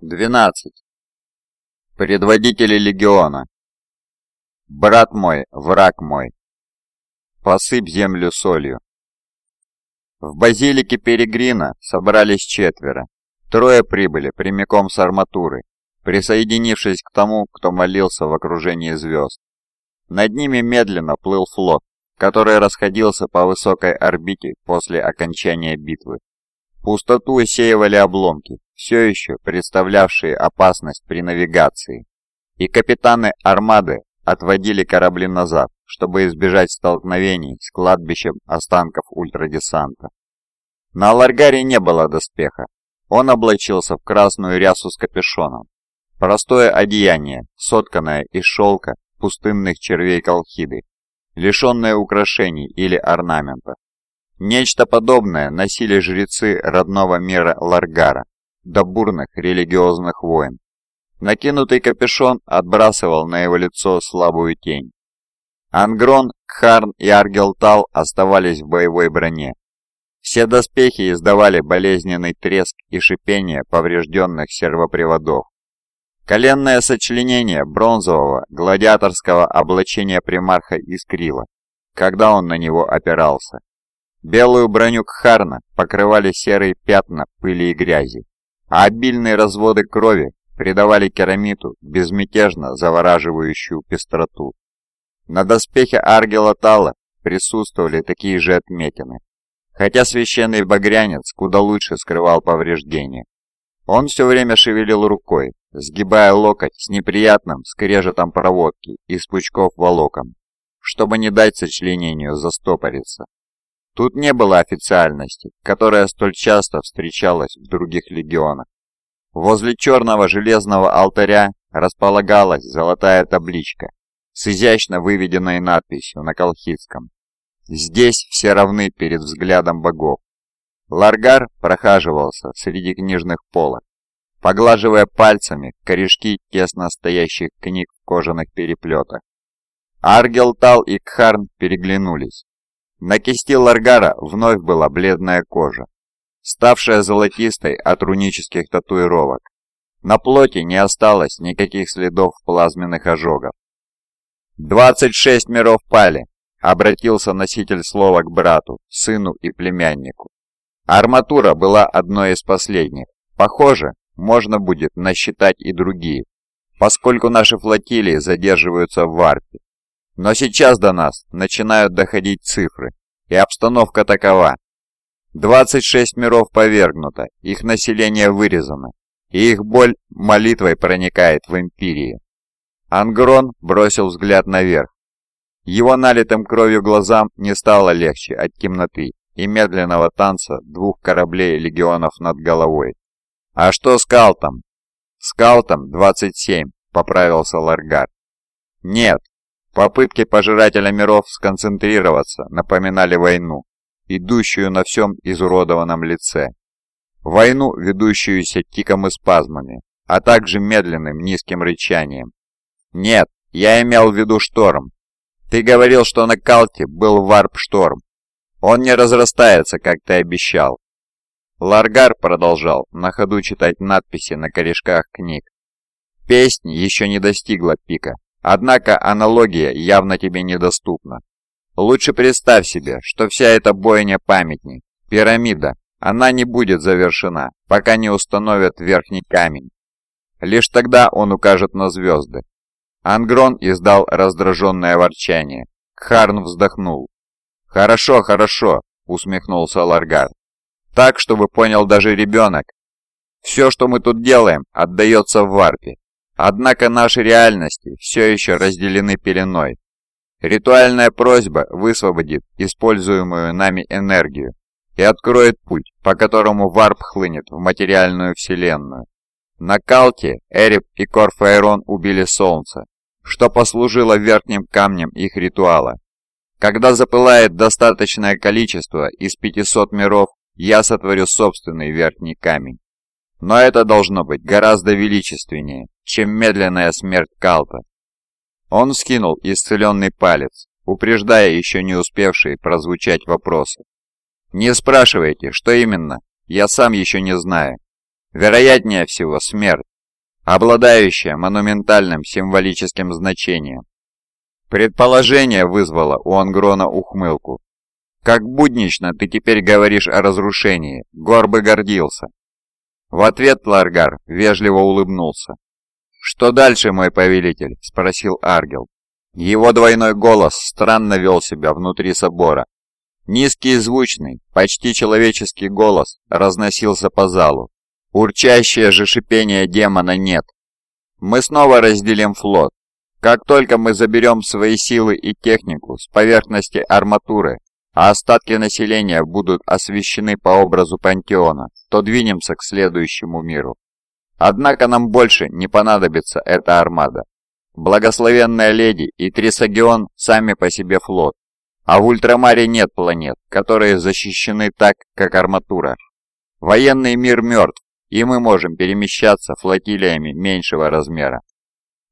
12. Предводители легиона. Брат мой, враг мой. Посыпь землю солью. В базилике Перегрина собрались четверо. Трое прибыли прямиком с арматуры, присоединившись к тому, кто молился в окружении звезд. Над ними медленно плыл флот, который расходился по высокой орбите после окончания битвы. Пустоту усеивали обломки, все еще представлявшие опасность при навигации, и капитаны армады отводили корабли назад, чтобы избежать столкновений с кладбищем останков ультрадесанта. На Ларгаре не было доспеха. Он облачился в красную рясу с капюшоном. Простое одеяние, сотканное из шелка пустынных червей колхиды, лишенное украшений или орнамента. Нечто подобное носили жрецы родного мира Ларгара, до бурных религиозных войн. Накинутый капюшон отбрасывал на его лицо слабую тень. Ангрон, Кхарн и Аргелтал оставались в боевой броне. Все доспехи издавали болезненный треск и шипение поврежденных сервоприводов. Коленное сочленение бронзового гладиаторского облачения примарха искрило, когда он на него опирался. Белую броню Кхарна покрывали серые пятна пыли и грязи а обильные разводы крови придавали керамиту безмятежно завораживающую пестроту. На доспехе Аргела Тала присутствовали такие же отметины, хотя священный багрянец куда лучше скрывал повреждения. Он все время шевелил рукой, сгибая локоть с неприятным скрежетом проводки из пучков волокон, чтобы не дать сочленению застопориться. Тут не было официальности, которая столь часто встречалась в других легионах. Возле черного железного алтаря располагалась золотая табличка с изящно выведенной надписью на колхидском. Здесь все равны перед взглядом богов. Ларгар прохаживался среди книжных полок, поглаживая пальцами корешки тесно стоящих книг в кожаных переплетах. Аргелтал и Кхарн переглянулись. На кисти Ларгара вновь была бледная кожа, ставшая золотистой от рунических татуировок. На плоти не осталось никаких следов плазменных ожогов. «Двадцать шесть миров пали!» — обратился носитель слова к брату, сыну и племяннику. Арматура была одной из последних. Похоже, можно будет насчитать и другие, поскольку наши флотилии задерживаются в Варпе. Но сейчас до нас начинают доходить цифры, и обстановка такова. 26 миров повергнуто, их население вырезано, и их боль молитвой проникает в империи. Ангрон бросил взгляд наверх. Его налитым кровью глазам не стало легче от темноты и медленного танца двух кораблей легионов над головой. «А что с Калтом?» «С Калтом 27», — поправился Ларгар. «Нет, Попытки Пожирателя миров сконцентрироваться напоминали войну, идущую на всем изуродованном лице. Войну, ведущуюся тиком и спазмами, а также медленным низким рычанием. «Нет, я имел в виду шторм. Ты говорил, что на Калте был варп-шторм. Он не разрастается, как ты обещал». Ларгар продолжал на ходу читать надписи на корешках книг. Песнь еще не достигла пика, Однако аналогия явно тебе недоступна. Лучше представь себе, что вся эта бойня памятник, пирамида, она не будет завершена, пока не установят верхний камень. Лишь тогда он укажет на звезды. Ангрон издал раздраженное ворчание. Харн вздохнул. «Хорошо, хорошо», — усмехнулся Ларгар. «Так, чтобы понял даже ребенок. Все, что мы тут делаем, отдается в варпе. Однако наши реальности все еще разделены пеленой. Ритуальная просьба высвободит используемую нами энергию и откроет путь, по которому варп хлынет в материальную вселенную. На Калте Эрип и Корфаэрон убили Солнце, что послужило верхним камнем их ритуала. Когда запылает достаточное количество из 500 миров, я сотворю собственный верхний камень. Но это должно быть гораздо величественнее, чем медленная смерть Калта. Он скинул исцеленный палец, упреждая еще не успевшие прозвучать вопросы. «Не спрашивайте, что именно, я сам еще не знаю. Вероятнее всего смерть, обладающая монументальным символическим значением. Предположение вызвало у Ангрона ухмылку. «Как буднично ты теперь говоришь о разрушении, Гор бы гордился». В ответ Ларгар вежливо улыбнулся. «Что дальше, мой повелитель?» – спросил Аргел. Его двойной голос странно вел себя внутри собора. Низкий и звучный, почти человеческий голос разносился по залу. Урчащее же шипение демона нет. Мы снова разделим флот, как только мы заберем свои силы и технику с поверхности арматуры, а остатки населения будут освещены по образу пантеона, то двинемся к следующему миру. Однако нам больше не понадобится эта армада. Благословенная леди и Трисагион сами по себе флот, а в ультрамаре нет планет, которые защищены так, как арматура. Военный мир мертв, и мы можем перемещаться флотилиями меньшего размера.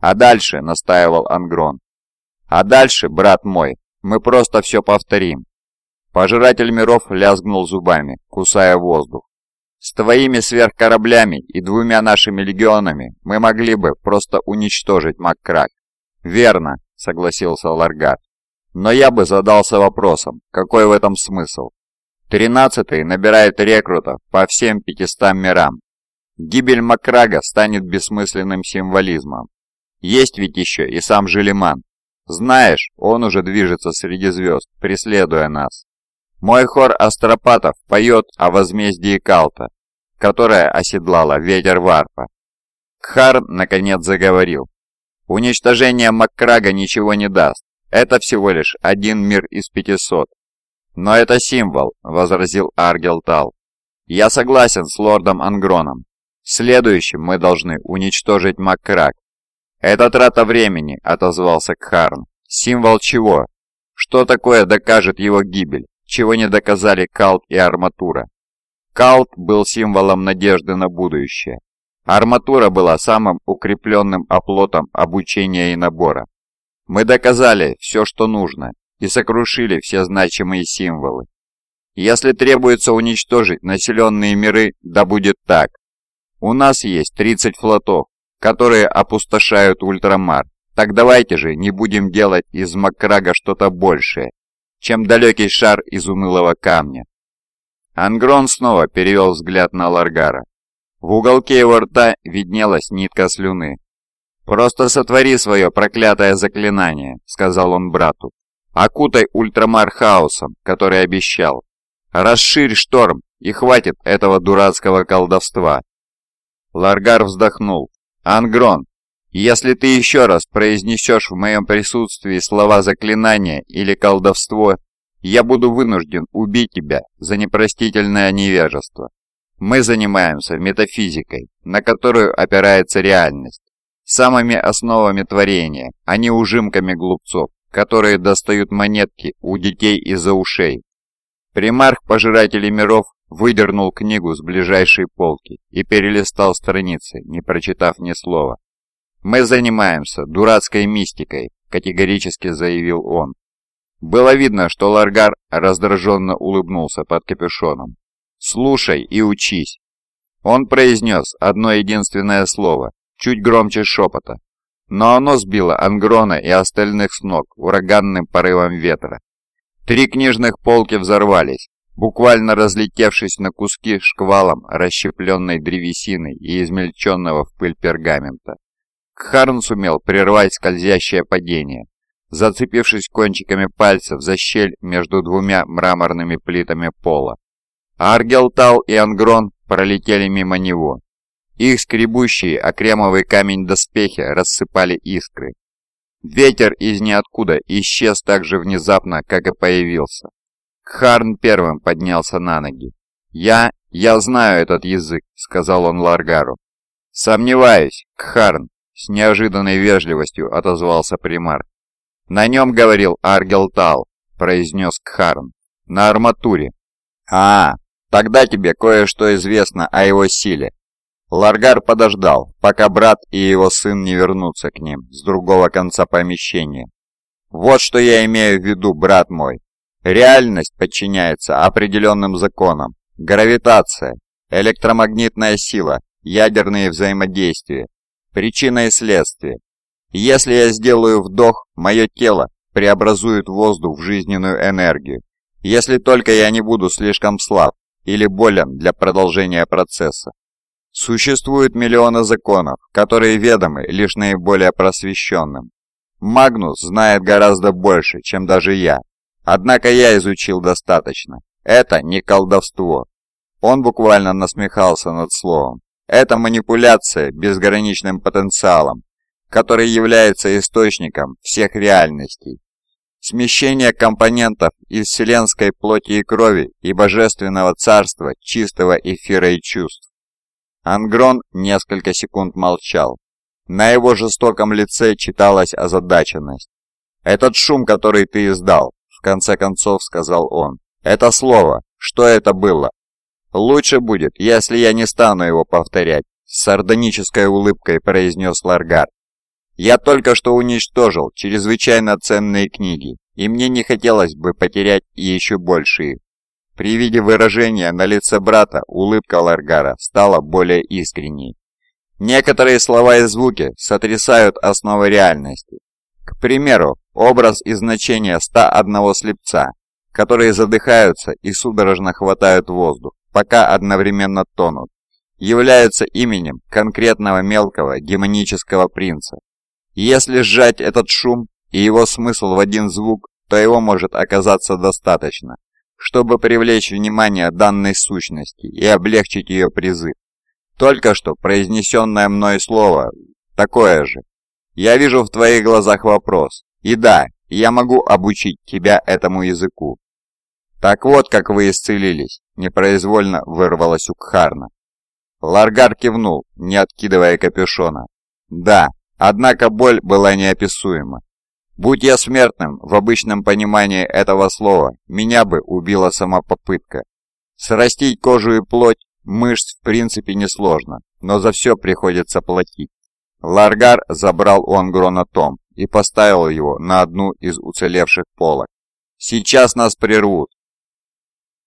«А дальше», — настаивал Ангрон. «А дальше, брат мой, мы просто все повторим». Пожиратель миров лязгнул зубами, кусая воздух. «С твоими сверхкораблями и двумя нашими легионами мы могли бы просто уничтожить Маккрак». «Верно», — согласился Ларгар. «Но я бы задался вопросом, какой в этом смысл? Тринадцатый набирает рекрутов по всем пятистам мирам. Гибель Макрага станет бессмысленным символизмом. Есть ведь еще и сам Желиман. Знаешь, он уже движется среди звезд, преследуя нас. Мой хор астропатов поет о возмездии Калта, которая оседлала ветер варпа. Кхар наконец заговорил. Уничтожение Маккрага ничего не даст. Это всего лишь один мир из пятисот. Но это символ, возразил Аргел Тал. Я согласен с лордом Ангроном. Следующим мы должны уничтожить Маккраг, «Это трата времени», — отозвался Кхарн. «Символ чего? Что такое докажет его гибель, чего не доказали Калт и Арматура?» Калт был символом надежды на будущее. Арматура была самым укрепленным оплотом обучения и набора. Мы доказали все, что нужно, и сокрушили все значимые символы. Если требуется уничтожить населенные миры, да будет так. У нас есть 30 флотов, которые опустошают ультрамар. Так давайте же не будем делать из Макрага что-то большее, чем далекий шар из унылого камня. Ангрон снова перевел взгляд на Ларгара. В уголке его рта виднелась нитка слюны. «Просто сотвори свое проклятое заклинание», — сказал он брату. «Окутай ультрамар хаосом, который обещал. Расширь шторм, и хватит этого дурацкого колдовства». Ларгар вздохнул. «Ангрон, если ты еще раз произнесешь в моем присутствии слова заклинания или колдовство, я буду вынужден убить тебя за непростительное невежество. Мы занимаемся метафизикой, на которую опирается реальность, самыми основами творения, а не ужимками глупцов, которые достают монетки у детей из-за ушей. Примарх Пожирателей миров выдернул книгу с ближайшей полки и перелистал страницы, не прочитав ни слова. «Мы занимаемся дурацкой мистикой», — категорически заявил он. Было видно, что Ларгар раздраженно улыбнулся под капюшоном. «Слушай и учись». Он произнес одно единственное слово, чуть громче шепота, но оно сбило Ангрона и остальных с ног ураганным порывом ветра. Три книжных полки взорвались, буквально разлетевшись на куски шквалом расщепленной древесины и измельченного в пыль пергамента. Кхарн сумел прервать скользящее падение, зацепившись кончиками пальцев за щель между двумя мраморными плитами пола. Аргелтал и Ангрон пролетели мимо него. Их скребущие о кремовый камень доспехи рассыпали искры. Ветер из ниоткуда исчез так же внезапно, как и появился. Харн первым поднялся на ноги. «Я... я знаю этот язык», — сказал он Ларгару. «Сомневаюсь, Кхарн», — с неожиданной вежливостью отозвался примар. «На нем говорил Аргелтал», — произнес Кхарн. «На арматуре». «А, тогда тебе кое-что известно о его силе». Ларгар подождал, пока брат и его сын не вернутся к ним с другого конца помещения. «Вот что я имею в виду, брат мой. Реальность подчиняется определенным законам. Гравитация, электромагнитная сила ядерные взаимодействия, причина и следствие. Если я сделаю вдох, мое тело преобразует воздух в жизненную энергию, если только я не буду слишком слаб или болен для продолжения процесса. Существуют миллионы законов, которые ведомы лишь наиболее просвещенным. Магнус знает гораздо больше, чем даже я. Однако я изучил достаточно. Это не колдовство. Он буквально насмехался над словом. Это манипуляция безграничным потенциалом, который является источником всех реальностей. Смещение компонентов из вселенской плоти и крови и божественного царства чистого эфира и чувств. Ангрон несколько секунд молчал. На его жестоком лице читалась озадаченность. «Этот шум, который ты издал», — в конце концов сказал он. «Это слово. Что это было?» «Лучше будет, если я не стану его повторять», — с сардонической улыбкой произнес Ларгар. «Я только что уничтожил чрезвычайно ценные книги, и мне не хотелось бы потерять еще больше их. При виде выражения на лице брата улыбка Ларгара стала более искренней. Некоторые слова и звуки сотрясают основы реальности. К примеру, образ и значение 101 слепца, которые задыхаются и судорожно хватают воздух, пока одновременно тонут, являются именем конкретного мелкого демонического принца. Если сжать этот шум и его смысл в один звук, то его может оказаться достаточно, чтобы привлечь внимание данной сущности и облегчить ее призыв. Только что произнесенное мной слово такое же. Я вижу в твоих глазах вопрос. И да, я могу обучить тебя этому языку. Так вот, как вы исцелились, непроизвольно вырвалось у Кхарна. Ларгар кивнул, не откидывая капюшона. Да, однако боль была неописуема. Будь я смертным в обычном понимании этого слова, меня бы убила сама попытка. Срастить кожу и плоть, мышц в принципе несложно, но за все приходится платить. Ларгар забрал у Ангрона том и поставил его на одну из уцелевших полок. «Сейчас нас прервут,